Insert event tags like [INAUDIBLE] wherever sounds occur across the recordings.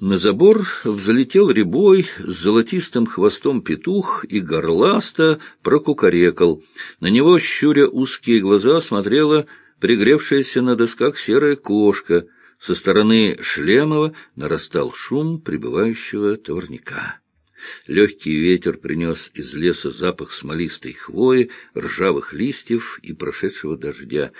На забор взлетел рябой с золотистым хвостом петух и горласто прокукарекал. На него, щуря узкие глаза, смотрела пригревшаяся на досках серая кошка. Со стороны Шлемова нарастал шум прибывающего товарняка. Легкий ветер принес из леса запах смолистой хвои, ржавых листьев и прошедшего дождя.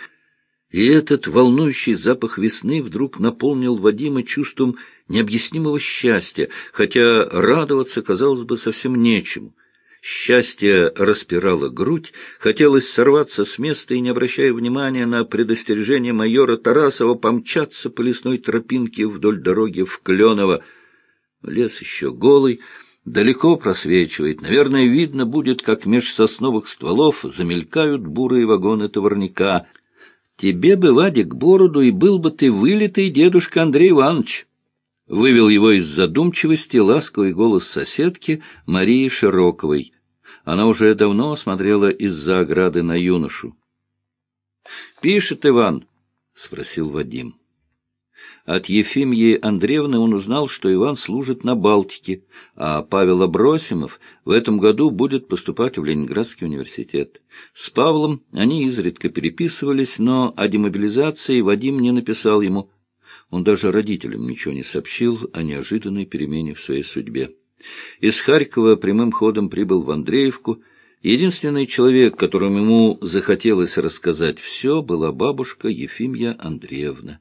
И этот волнующий запах весны вдруг наполнил Вадима чувством необъяснимого счастья, хотя радоваться, казалось бы, совсем нечему. Счастье распирало грудь, хотелось сорваться с места и, не обращая внимания на предостережение майора Тарасова, помчаться по лесной тропинке вдоль дороги в Кленово. Лес еще голый, далеко просвечивает. Наверное, видно будет, как меж сосновых стволов замелькают бурые вагоны товарника — Тебе бы, Вадик, бороду, и был бы ты вылитый дедушка Андрей Иванович. Вывел его из задумчивости ласковый голос соседки Марии Широковой. Она уже давно смотрела из-за ограды на юношу. — Пишет Иван? — спросил Вадим. От Ефимьи Андреевны он узнал, что Иван служит на Балтике, а Павел Абросимов в этом году будет поступать в Ленинградский университет. С Павлом они изредка переписывались, но о демобилизации Вадим не написал ему. Он даже родителям ничего не сообщил о неожиданной перемене в своей судьбе. Из Харькова прямым ходом прибыл в Андреевку. Единственный человек, которому ему захотелось рассказать все, была бабушка Ефимья Андреевна.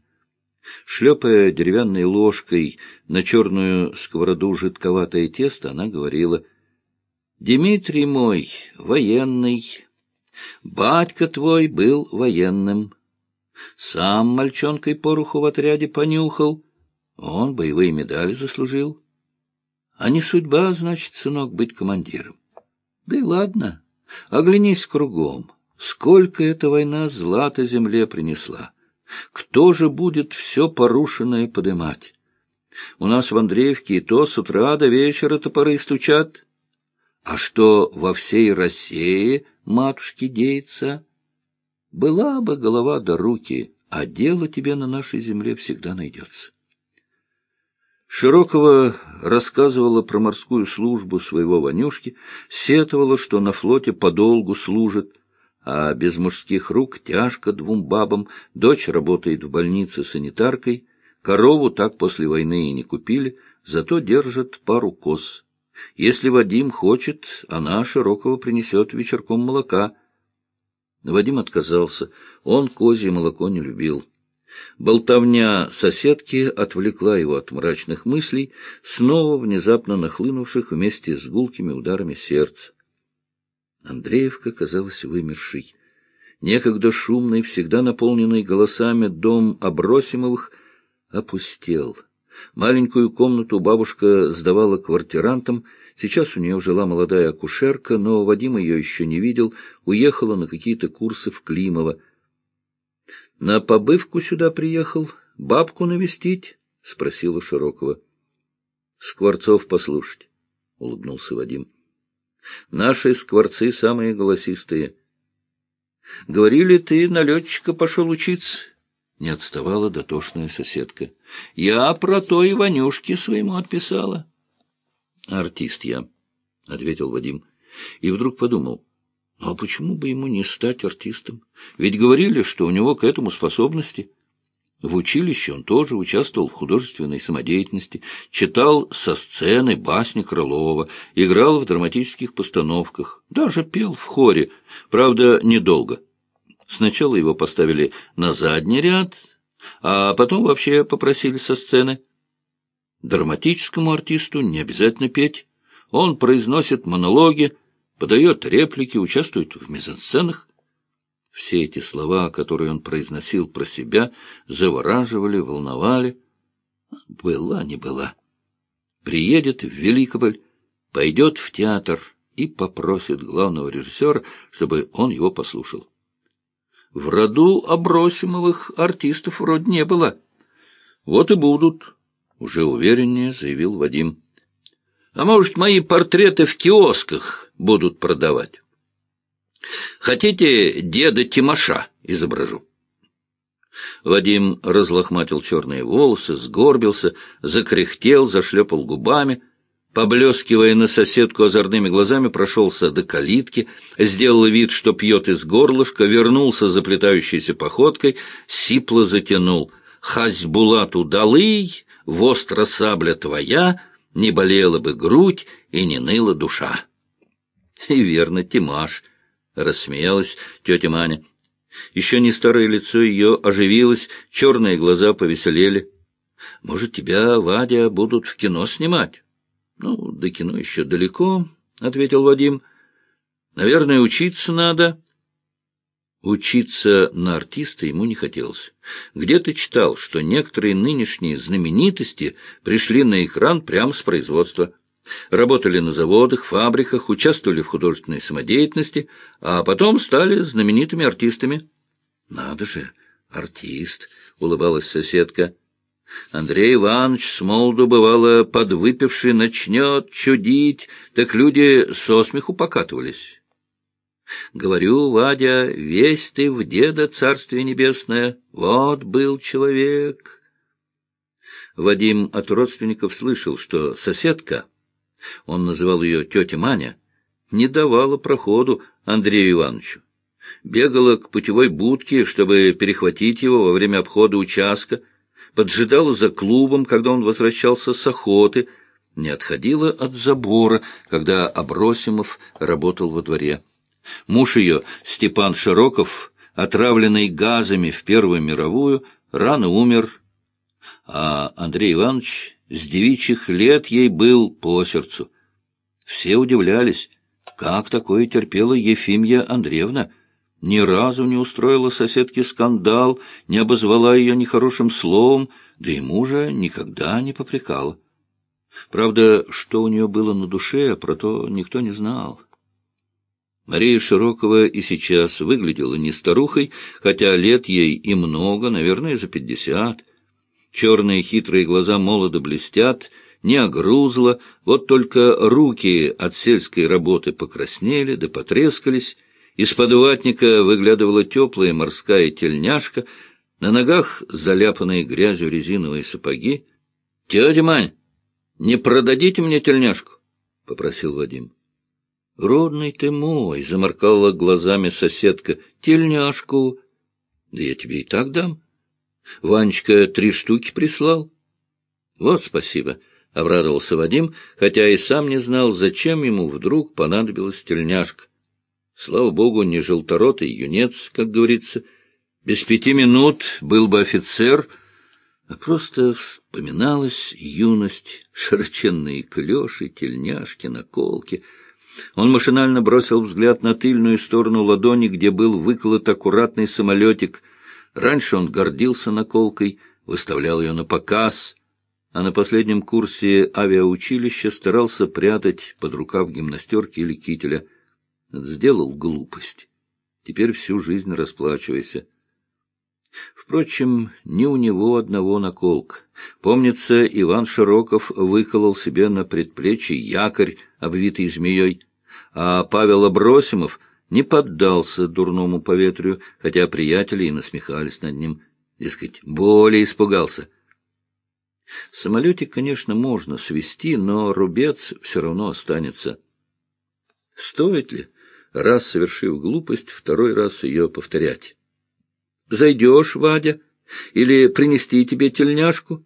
Шлепая деревянной ложкой на черную сковороду жидковатое тесто, она говорила, «Дмитрий мой, военный, батька твой был военным, сам мальчонкой пороху в отряде понюхал, он боевые медали заслужил. А не судьба, значит, сынок, быть командиром. Да и ладно, оглянись кругом, сколько эта война злата земле принесла». Кто же будет все порушенное подымать? У нас в Андреевке и то с утра до вечера топоры стучат. А что во всей России, матушки, деется? Была бы голова до руки, а дело тебе на нашей земле всегда найдется. Широкого рассказывала про морскую службу своего Ванюшки, сетовала, что на флоте подолгу служит, а без мужских рук тяжко двум бабам, дочь работает в больнице санитаркой, корову так после войны и не купили, зато держат пару коз. Если Вадим хочет, она Широкого принесет вечерком молока. Вадим отказался, он козье молоко не любил. Болтовня соседки отвлекла его от мрачных мыслей, снова внезапно нахлынувших вместе с гулкими ударами сердца. Андреевка казалась вымершей. Некогда шумный, всегда наполненный голосами дом Обросимовых опустел. Маленькую комнату бабушка сдавала квартирантам. Сейчас у нее жила молодая акушерка, но Вадим ее еще не видел, уехала на какие-то курсы в Климово. — На побывку сюда приехал? Бабку навестить? — спросила Широкова. — Скворцов послушать, — улыбнулся Вадим. Наши скворцы самые голосистые. — Говорили, ты на летчика пошел учиться? Не отставала дотошная соседка. — Я про то и Ванюшке своему отписала. — Артист я, — ответил Вадим. И вдруг подумал, ну а почему бы ему не стать артистом? Ведь говорили, что у него к этому способности. — в училище он тоже участвовал в художественной самодеятельности, читал со сцены басни Крылова, играл в драматических постановках, даже пел в хоре, правда, недолго. Сначала его поставили на задний ряд, а потом вообще попросили со сцены. Драматическому артисту не обязательно петь. Он произносит монологи, подает реплики, участвует в мизансценах. Все эти слова, которые он произносил про себя, завораживали, волновали. Была не была. Приедет в Великополь, пойдет в театр и попросит главного режиссера, чтобы он его послушал. В роду Обросимовых артистов вроде не было. Вот и будут, — уже увереннее заявил Вадим. А может, мои портреты в киосках будут продавать? Хотите, деда Тимоша изображу? Вадим разлохматил черные волосы, сгорбился, закряхтел, зашлепал губами — поблескивая на соседку озорными глазами, прошелся до калитки, сделал вид, что пьет из горлышка, вернулся заплетающейся походкой, сипло затянул. «Хазьбулату далый, востро сабля твоя, не болела бы грудь и не ныла душа». «И верно, Тимаш», — рассмеялась тетя Маня. Еще не старое лицо ее оживилось, черные глаза повеселели. «Может, тебя, Вадя, будут в кино снимать?» Ну, до кино еще далеко, — ответил Вадим. — Наверное, учиться надо. Учиться на артиста ему не хотелось. Где-то читал, что некоторые нынешние знаменитости пришли на экран прямо с производства. Работали на заводах, фабриках, участвовали в художественной самодеятельности, а потом стали знаменитыми артистами. — Надо же, артист! — улыбалась соседка. Андрей Иванович с молоду, бывало, подвыпивший, начнет чудить, так люди со смеху покатывались. Говорю, Вадя, весь ты в деда царствие небесное, вот был человек. Вадим от родственников слышал, что соседка, он называл ее тетя Маня, не давала проходу Андрею Ивановичу. Бегала к путевой будке, чтобы перехватить его во время обхода участка, поджидала за клубом, когда он возвращался с охоты, не отходила от забора, когда Абросимов работал во дворе. Муж ее, Степан Широков, отравленный газами в Первую мировую, рано умер, а Андрей Иванович с девичьих лет ей был по сердцу. Все удивлялись, как такое терпела Ефимья Андреевна, ни разу не устроила соседке скандал, не обозвала ее нехорошим словом, да и мужа никогда не попрекала. Правда, что у нее было на душе, про то никто не знал. Мария Широкова и сейчас выглядела не старухой, хотя лет ей и много, наверное, за пятьдесят. Черные хитрые глаза молодо блестят, не огрузла, вот только руки от сельской работы покраснели да потрескались, из-под ватника выглядывала теплая морская тельняшка, на ногах заляпанные грязью резиновые сапоги. — Тетя Мань, не продадите мне тельняшку? — попросил Вадим. — Родный ты мой, — заморкала глазами соседка, — тельняшку. — Да я тебе и так дам. Ванечка три штуки прислал. — Вот спасибо, — обрадовался Вадим, хотя и сам не знал, зачем ему вдруг понадобилась тельняшка. Слава богу, не желторотый юнец, как говорится. Без пяти минут был бы офицер, а просто вспоминалась юность, широченные клеши, тельняшки, наколки. Он машинально бросил взгляд на тыльную сторону ладони, где был выколот аккуратный самолетик. Раньше он гордился наколкой, выставлял ее на показ, а на последнем курсе авиаучилища старался прятать под рукав гимнастерки или кителя — Сделал глупость. Теперь всю жизнь расплачивайся. Впрочем, не у него одного наколка. Помнится, Иван Широков выколол себе на предплечье якорь, обвитый змеей, а Павел Абросимов не поддался дурному поветрию, хотя приятели и насмехались над ним. Дескать, более испугался. Самолетик, конечно, можно свести, но рубец все равно останется. Стоит ли? раз совершив глупость, второй раз ее повторять. «Зайдешь, Вадя, или принести тебе тельняшку?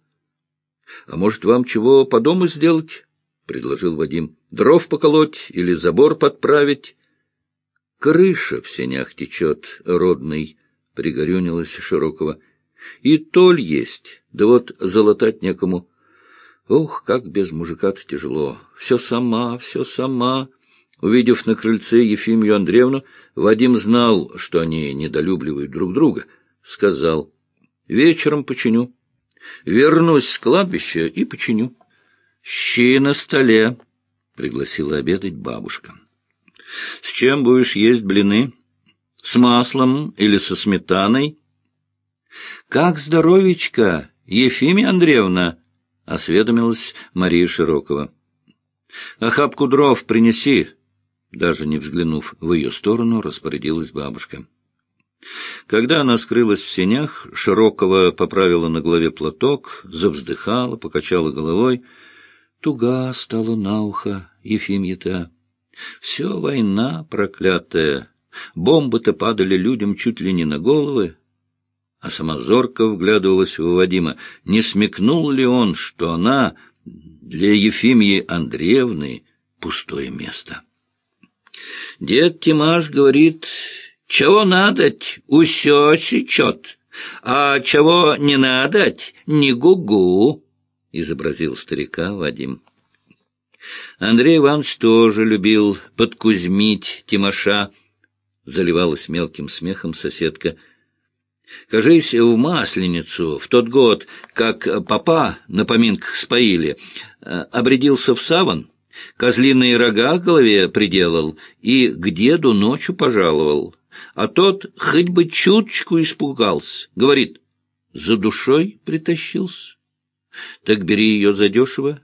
А может, вам чего по дому сделать?» — предложил Вадим. «Дров поколоть или забор подправить?» «Крыша в сенях течет, родный», — пригорюнилась Широкого. «И толь есть, да вот залатать некому. Ух, как без мужика-то тяжело. Все сама, все сама». Увидев на крыльце Ефимию Андреевну, Вадим знал, что они недолюбливают друг друга, сказал, «Вечером починю. Вернусь с кладбища и починю». «Щи на столе», — пригласила обедать бабушка. «С чем будешь есть блины? С маслом или со сметаной?» «Как здоровечка, Ефимия Андреевна?» — осведомилась Мария Широкова. «Охапку дров принеси», даже не взглянув в ее сторону, распорядилась бабушка. Когда она скрылась в сенях, Широкого поправила на голове платок, завздыхала, покачала головой. Туга стала на ухо Ефимья-то. Все война проклятая. Бомбы-то падали людям чуть ли не на головы. А сама зорко вглядывалась в Вадима. Не смекнул ли он, что она для Ефимии Андреевны пустое место? Дед Тимаш говорит, чего надоть, усё сечет, а чего не надоть, не гугу, — изобразил старика Вадим. Андрей Иванович тоже любил подкузмить Тимоша, заливалась мелким смехом соседка. Кажись, в Масленицу, в тот год, как папа на поминках споили, э, обрядился в саван, козлиные рога к голове приделал и к деду ночью пожаловал. А тот хоть бы чуточку испугался. Говорит, за душой притащился. Так бери ее задешево.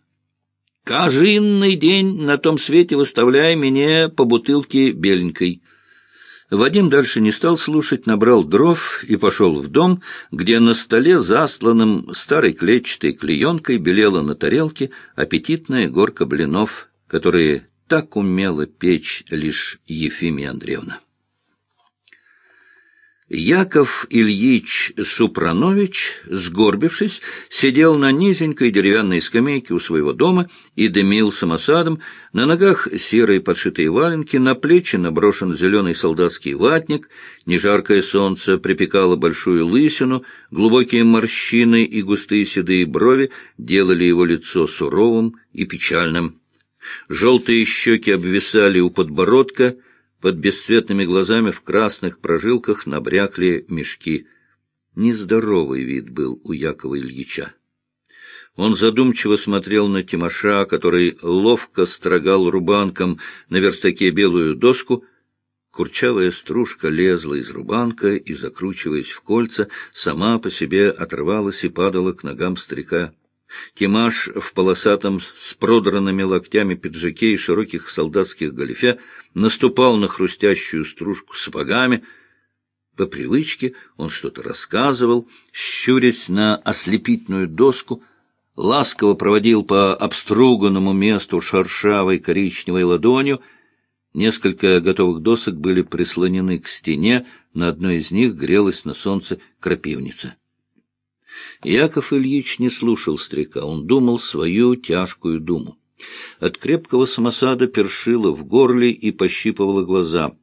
Каждый день на том свете выставляй мне по бутылке беленькой. Вадим дальше не стал слушать, набрал дров и пошел в дом, где на столе, засланным старой клетчатой клеенкой, белела на тарелке аппетитная горка блинов, которые так умела печь лишь Ефимия Андреевна. Яков Ильич Супранович, сгорбившись, сидел на низенькой деревянной скамейке у своего дома и дымил самосадом, на ногах серые подшитые валенки, на плечи наброшен зеленый солдатский ватник, нежаркое солнце припекало большую лысину, глубокие морщины и густые седые брови делали его лицо суровым и печальным. Желтые щеки обвисали у подбородка — под бесцветными глазами в красных прожилках набрякли мешки. Нездоровый вид был у Якова Ильича. Он задумчиво смотрел на Тимоша, который ловко строгал рубанком на верстаке белую доску. Курчавая стружка лезла из рубанка и, закручиваясь в кольца, сама по себе отрывалась и падала к ногам старика. Тимаш в полосатом с продранными локтями пиджаке и широких солдатских галифе наступал на хрустящую стружку сапогами. По привычке он что-то рассказывал, щурясь на ослепительную доску, ласково проводил по обструганному месту шершавой коричневой ладонью. Несколько готовых досок были прислонены к стене, на одной из них грелась на солнце крапивница. Яков Ильич не слушал старика, он думал свою тяжкую думу. От крепкого самосада першило в горле и пощипывало глаза.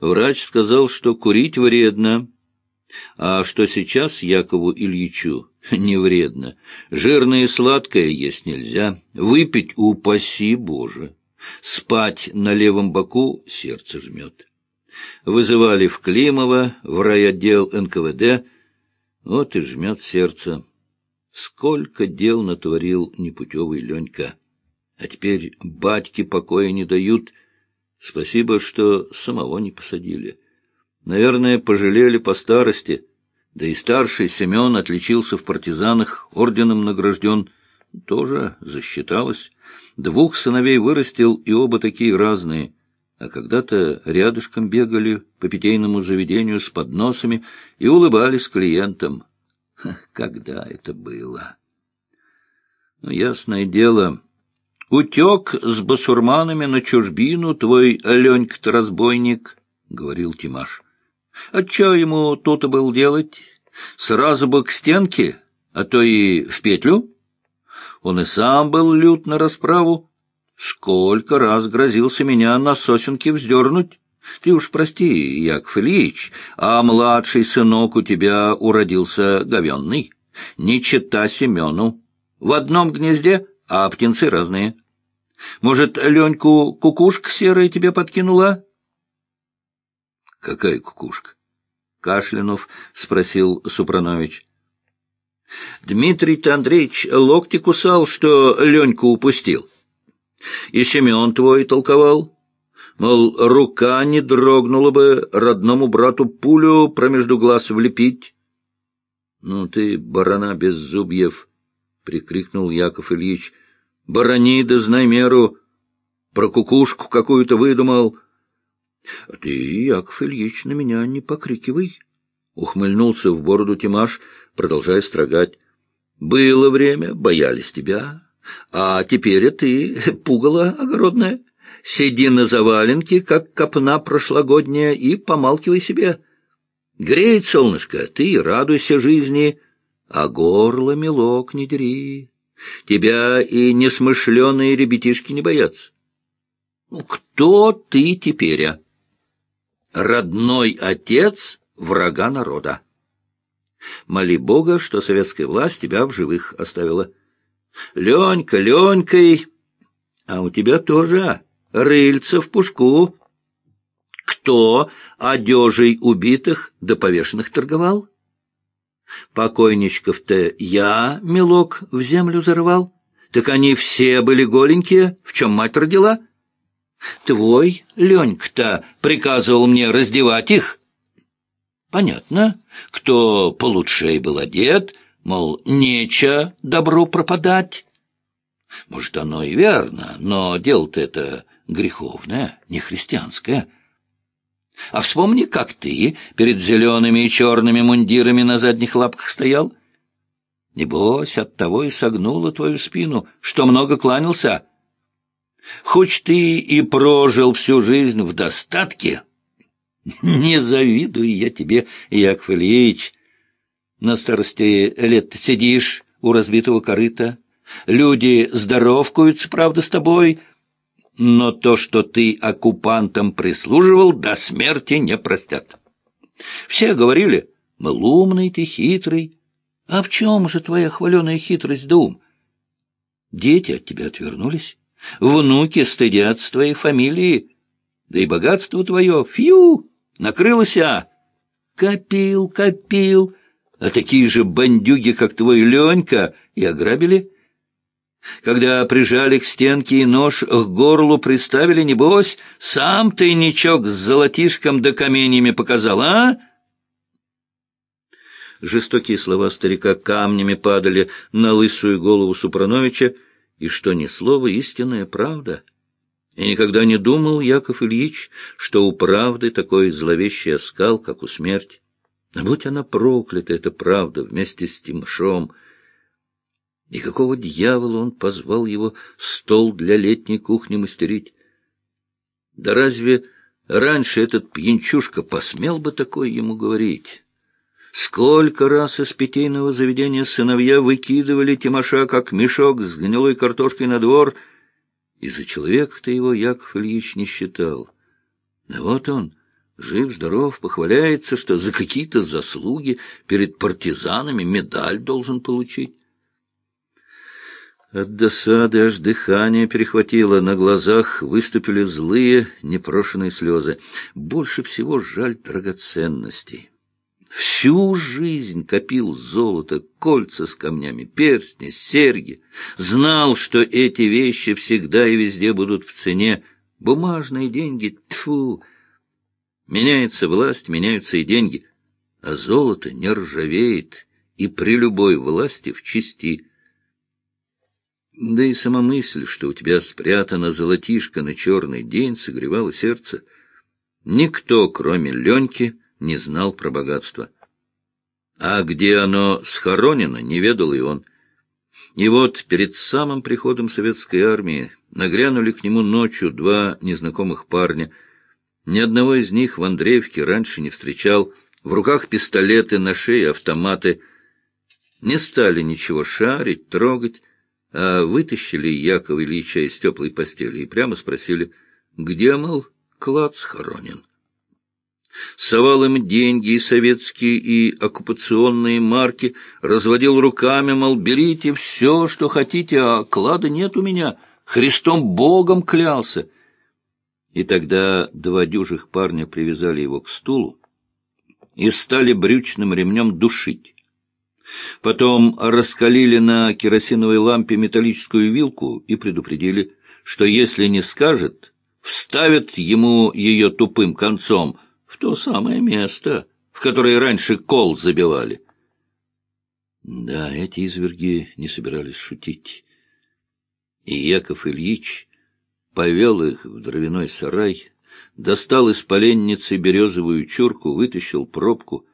Врач сказал, что курить вредно, а что сейчас Якову Ильичу не вредно. Жирное и сладкое есть нельзя, выпить упаси Боже. Спать на левом боку сердце жмет. Вызывали в Климово, в райотдел НКВД, вот и жмет сердце. Сколько дел натворил непутевый Ленька. А теперь батьки покоя не дают. Спасибо, что самого не посадили. Наверное, пожалели по старости. Да и старший Семен отличился в партизанах, орденом награжден. Тоже засчиталось. Двух сыновей вырастил, и оба такие разные — а когда-то рядышком бегали по питейному заведению с подносами и улыбались клиентам. Ха, когда это было? Ну, ясное дело, утек с басурманами на чужбину твой Ленька-то разбойник, — говорил Тимаш. А что ему тут был делать? Сразу бы к стенке, а то и в петлю? Он и сам был лют на расправу, Сколько раз грозился меня на сосенке вздернуть? Ты уж прости, Яков Ильич, а младший сынок у тебя уродился говенный. Не чита Семену. В одном гнезде, а птенцы разные. Может, Леньку кукушка серая тебе подкинула? — Какая кукушка? — Кашлянув спросил Супранович. — Дмитрий Андреевич локти кусал, что Леньку упустил. — и Семен твой толковал, мол, рука не дрогнула бы родному брату пулю промежду глаз влепить. — Ну ты, барана без зубьев! — прикрикнул Яков Ильич. — Барани да знай меру! Про кукушку какую-то выдумал. — А ты, Яков Ильич, на меня не покрикивай, — ухмыльнулся в бороду Тимаш, продолжая строгать. — Было время, боялись тебя, а теперь ты [LAUGHS] пугало огородное. Сиди на заваленке, как копна прошлогодняя, и помалкивай себе. Греет солнышко, ты радуйся жизни, а горло мелок не дери. Тебя и несмышленые ребятишки не боятся. Ну, кто ты теперь, а? Родной отец врага народа. Моли Бога, что советская власть тебя в живых оставила. Ленька, Ленькой, а у тебя тоже, рыльца в пушку. Кто одежей убитых да повешенных торговал? Покойничков-то я, мелок, в землю зарывал. Так они все были голенькие, в чем мать родила. Твой Ленька-то приказывал мне раздевать их. Понятно, кто получше был одет, мол, нече добро пропадать. Может, оно и верно, но дело-то это греховное, не христианское. А вспомни, как ты перед зелеными и черными мундирами на задних лапках стоял. Небось, от того и согнула твою спину, что много кланялся. Хоть ты и прожил всю жизнь в достатке, [LAUGHS] не завидую я тебе, Яков Ильич. На старости лет сидишь у разбитого корыта, люди здоровкаются, правда, с тобой, — но то, что ты оккупантам прислуживал, до смерти не простят. Все говорили, мол, умный ты, хитрый. А в чем же твоя хваленая хитрость да ум? Дети от тебя отвернулись, внуки стыдятся твоей фамилии, да и богатство твое, фью, накрылось, а? Копил, копил, а такие же бандюги, как твой Ленька, и ограбили — когда прижали к стенке и нож к горлу приставили, небось, сам тайничок с золотишком да каменьями показал, а? Жестокие слова старика камнями падали на лысую голову Супрановича, и что ни слова истинная правда. И никогда не думал Яков Ильич, что у правды такой зловещий оскал, как у смерти. А будь она проклята, эта правда, вместе с Тимшом — и какого дьявола он позвал его стол для летней кухни мастерить? Да разве раньше этот пьянчушка посмел бы такое ему говорить? Сколько раз из питейного заведения сыновья выкидывали Тимоша, как мешок с гнилой картошкой на двор, и за человека-то его Яков Ильич не считал. А вот он, жив-здоров, похваляется, что за какие-то заслуги перед партизанами медаль должен получить. От досады аж дыхание перехватило, на глазах выступили злые, непрошенные слезы. Больше всего жаль драгоценностей. Всю жизнь копил золото, кольца с камнями, перстни, серьги. Знал, что эти вещи всегда и везде будут в цене. Бумажные деньги, тфу. Меняется власть, меняются и деньги. А золото не ржавеет и при любой власти в чести – да и сама мысль, что у тебя спрятана золотишко на черный день, согревала сердце. Никто, кроме Леньки, не знал про богатство. А где оно схоронено, не ведал и он. И вот перед самым приходом советской армии нагрянули к нему ночью два незнакомых парня. Ни одного из них в Андреевке раньше не встречал. В руках пистолеты, на шее автоматы. Не стали ничего шарить, трогать а вытащили Якова Ильича из теплой постели и прямо спросили, где, мол, клад схоронен. Совал им деньги и советские, и оккупационные марки, разводил руками, мол, берите все, что хотите, а клада нет у меня, Христом Богом клялся. И тогда два дюжих парня привязали его к стулу и стали брючным ремнем душить. Потом раскалили на керосиновой лампе металлическую вилку и предупредили, что если не скажет, вставят ему ее тупым концом в то самое место, в которое раньше кол забивали. Да, эти изверги не собирались шутить. И Яков Ильич повел их в дровяной сарай, достал из поленницы березовую чурку, вытащил пробку,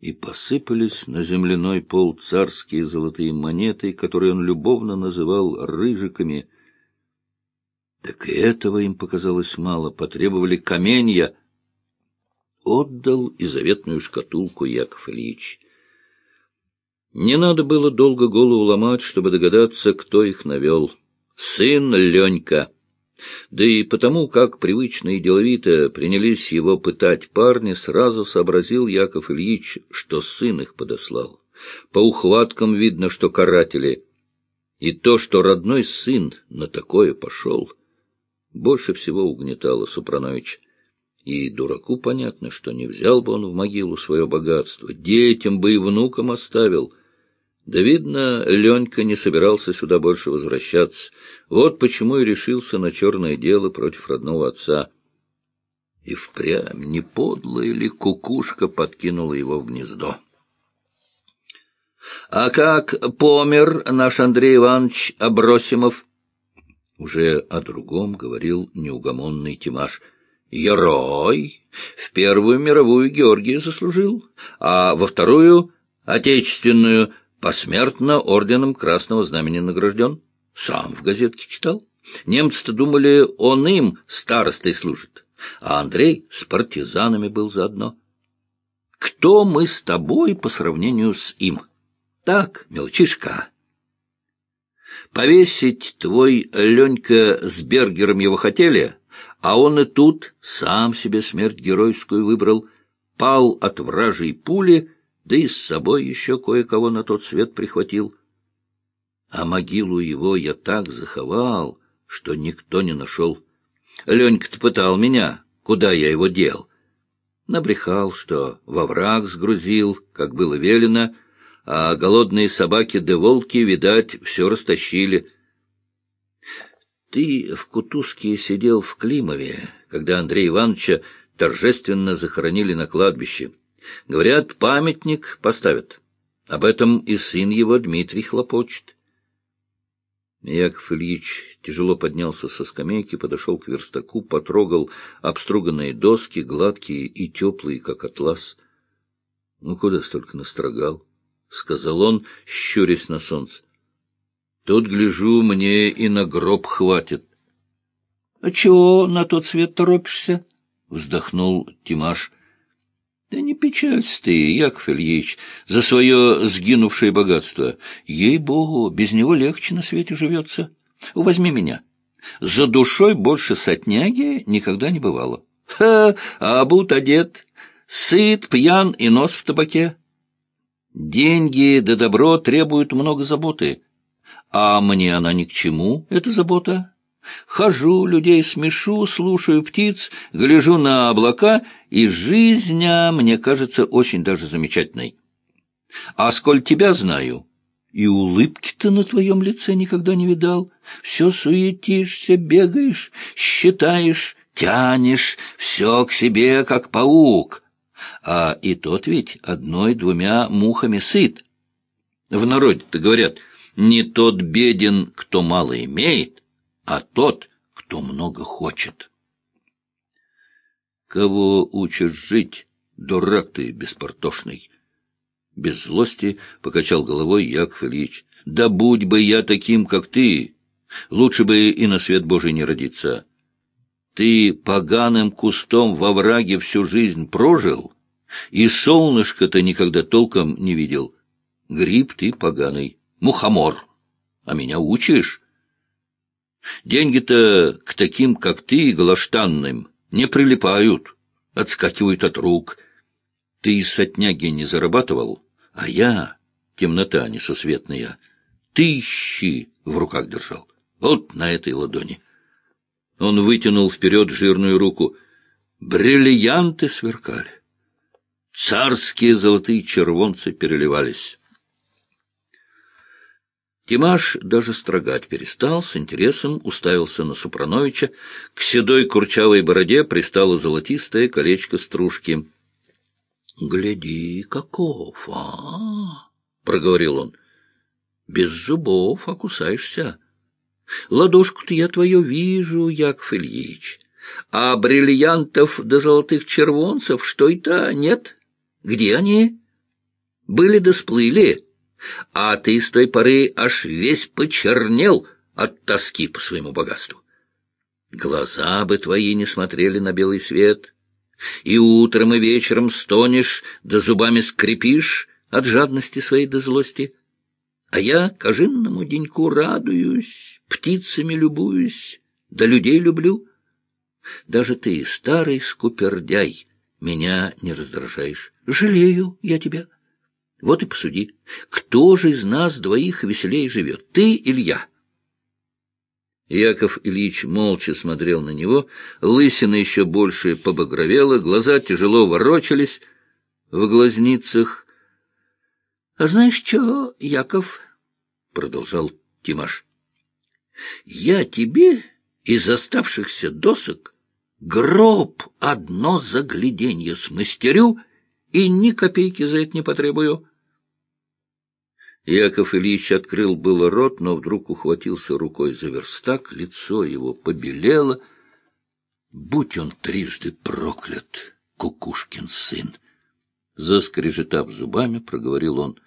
и посыпались на земляной пол царские золотые монеты, которые он любовно называл рыжиками. Так и этого им показалось мало, потребовали каменья. Отдал и заветную шкатулку Яков Ильич. Не надо было долго голову ломать, чтобы догадаться, кто их навел. Сын Ленька. Да и потому, как привычно и деловито принялись его пытать парни, сразу сообразил Яков Ильич, что сын их подослал. По ухваткам видно, что каратели. И то, что родной сын на такое пошел, больше всего угнетало Супрановича. И дураку понятно, что не взял бы он в могилу свое богатство, детям бы и внукам оставил — да, видно, Ленька не собирался сюда больше возвращаться. Вот почему и решился на черное дело против родного отца. И впрямь не подлая ли кукушка подкинула его в гнездо. — А как помер наш Андрей Иванович Абросимов? Уже о другом говорил неугомонный Тимаш. — Герой! В Первую мировую Георгия заслужил, а во Вторую — Отечественную — посмертно орденом Красного Знамени награжден. Сам в газетке читал. Немцы-то думали, он им старостой служит, а Андрей с партизанами был заодно. Кто мы с тобой по сравнению с им? Так, мелчишка. Повесить твой Ленька с Бергером его хотели, а он и тут сам себе смерть геройскую выбрал, пал от вражьей пули — да и с собой еще кое-кого на тот свет прихватил. А могилу его я так заховал, что никто не нашел. Ленька-то пытал меня, куда я его дел. Набрехал, что во враг сгрузил, как было велено, а голодные собаки да волки, видать, все растащили. Ты в Кутузке сидел в Климове, когда Андрея Ивановича торжественно захоронили на кладбище. Говорят, памятник поставят. Об этом и сын его, Дмитрий, хлопочет. Яков Ильич тяжело поднялся со скамейки, подошел к верстаку, потрогал обструганные доски, гладкие и теплые, как атлас. — Ну, куда столько настрогал? — сказал он, щурясь на солнце. — Тут, гляжу, мне и на гроб хватит. — А чего на тот свет торопишься? — вздохнул Тимаш. Да не печалься ты, Яков Ильич, за свое сгинувшее богатство. Ей-богу, без него легче на свете живется. Возьми меня. За душой больше сотняги никогда не бывало. Ха, а обут одет, сыт, пьян и нос в табаке. Деньги да добро требуют много заботы. А мне она ни к чему, эта забота. Хожу, людей смешу, слушаю птиц, гляжу на облака, и жизнь, а, мне кажется, очень даже замечательной. А сколь тебя знаю, и улыбки-то на твоем лице никогда не видал. Все суетишься, бегаешь, считаешь, тянешь, все к себе, как паук. А и тот ведь одной-двумя мухами сыт. В народе-то говорят, не тот беден, кто мало имеет, а тот, кто много хочет. Кого учишь жить, дурак ты беспортошный? Без злости покачал головой Яков Ильич. Да будь бы я таким, как ты, лучше бы и на свет Божий не родиться. Ты поганым кустом во враге всю жизнь прожил, и солнышко-то никогда толком не видел. Гриб ты поганый, мухомор, а меня учишь? Деньги-то к таким, как ты, глаштанным, не прилипают, отскакивают от рук. Ты из сотняги не зарабатывал, а я, темнота несусветная, тысячи в руках держал. Вот на этой ладони. Он вытянул вперед жирную руку. Бриллианты сверкали. Царские золотые червонцы переливались. Тимаш даже строгать перестал, с интересом уставился на Супрановича. К седой курчавой бороде пристало золотистое колечко стружки. — Гляди, каков, а! — проговорил он. — Без зубов окусаешься. Ладошку-то я твою вижу, Яков Ильич. А бриллиантов до золотых червонцев, что это, нет? Где они? Были да сплыли, а ты с той поры аж весь почернел от тоски по своему богатству. Глаза бы твои не смотрели на белый свет, и утром и вечером стонешь, да зубами скрипишь от жадности своей до злости. А я кожинному деньку радуюсь, птицами любуюсь, да людей люблю. Даже ты, старый скупердяй, меня не раздражаешь. Жалею я тебя. Вот и посуди, кто же из нас двоих веселее живет, ты или я? Яков Ильич молча смотрел на него, лысина еще больше побагровела, глаза тяжело ворочались в глазницах. — А знаешь что, Яков? — продолжал Тимаш. — Я тебе из оставшихся досок гроб одно загляденье смастерю и ни копейки за это не потребую. Яков Ильич открыл было рот, но вдруг ухватился рукой за верстак, лицо его побелело. Будь он трижды проклят, Кукушкин сын! Заскрежетав зубами, проговорил он,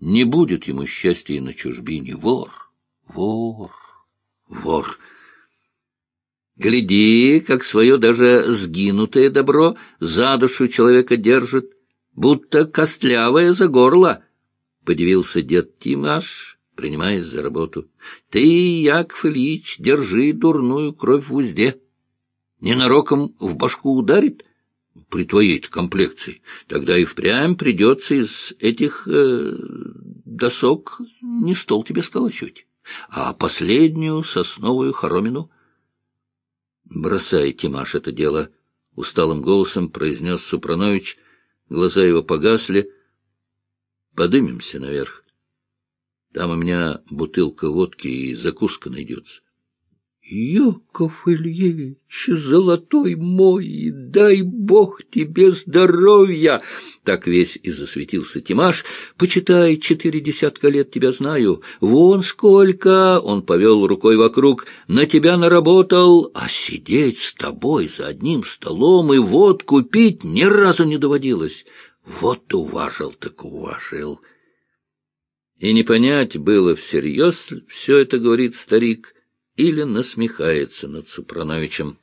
не будет ему счастья и на чужбине. Вор, вор, вор! Гляди, как свое даже сгинутое добро за душу человека держит, будто костлявое за горло —— подивился дед Тимаш, принимаясь за работу. — Ты, Яков Ильич, держи дурную кровь в узде. Ненароком в башку ударит при твоей комплекции. Тогда и впрямь придется из этих э, досок не стол тебе сколачивать, а последнюю сосновую хоромину. — Бросай, Тимаш, это дело, — усталым голосом произнес Супранович. Глаза его погасли, — Подымемся наверх. Там у меня бутылка водки и закуска найдется. Яков Ильич, золотой мой, дай бог тебе здоровья! Так весь и засветился Тимаш. Почитай, четыре десятка лет тебя знаю. Вон сколько! Он повел рукой вокруг. На тебя наработал, а сидеть с тобой за одним столом и водку пить ни разу не доводилось. Вот уважил так уважил. И не понять было всерьез, все это говорит старик, или насмехается над Супрановичем.